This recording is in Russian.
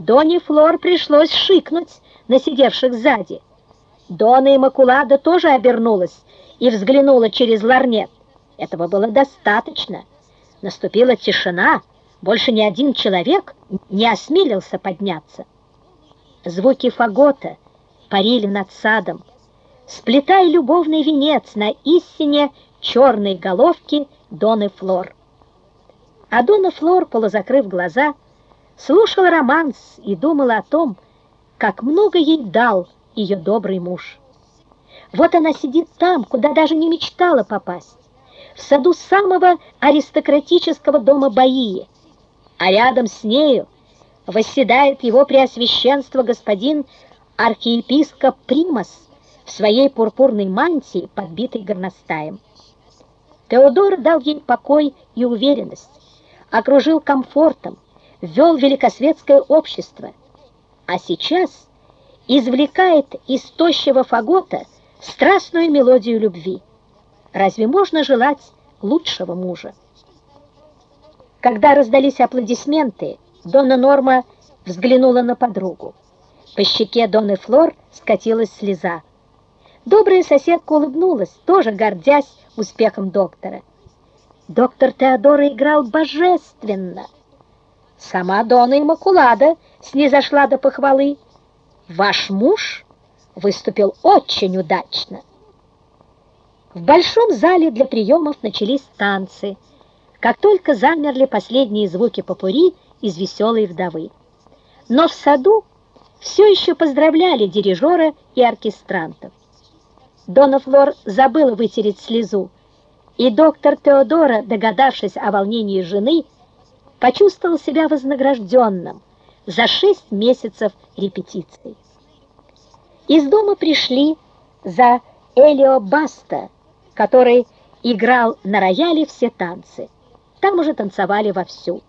Доне Флор пришлось шикнуть на сидевших сзади. Дона Иммакулада тоже обернулась и взглянула через ларнет. Этого было достаточно. Наступила тишина, больше ни один человек не осмелился подняться. Звуки фагота парили над садом, сплетая любовный венец на истине черной головки Доны Флор. А Дона Флор, полузакрыв глаза, слушала романс и думала о том, как много ей дал ее добрый муж. Вот она сидит там, куда даже не мечтала попасть, в саду самого аристократического дома Баии, а рядом с нею восседает его преосвященство господин архиепископ Примас в своей пурпурной мантии, подбитой горностаем. Теодор дал ей покой и уверенность, окружил комфортом, ввел великосветское общество, а сейчас извлекает из тощего фагота страстную мелодию любви. Разве можно желать лучшего мужа? Когда раздались аплодисменты, Дона Норма взглянула на подругу. По щеке Доны Флор скатилась слеза. Добрая соседка улыбнулась, тоже гордясь успехом доктора. Доктор Теодора играл божественно. Сама Дона Иммакулада снизошла до похвалы. Ваш муж выступил очень удачно. В большом зале для приемов начались танцы, как только замерли последние звуки попури из «Веселой вдовы». Но в саду все еще поздравляли дирижера и оркестрантов. Дона Флор забыла вытереть слезу, и доктор Теодора, догадавшись о волнении жены, почувствовал себя вознагражденным за шесть месяцев репетиций. Из дома пришли за Элио Баста, который играл на рояле все танцы. Там уже танцевали вовсю.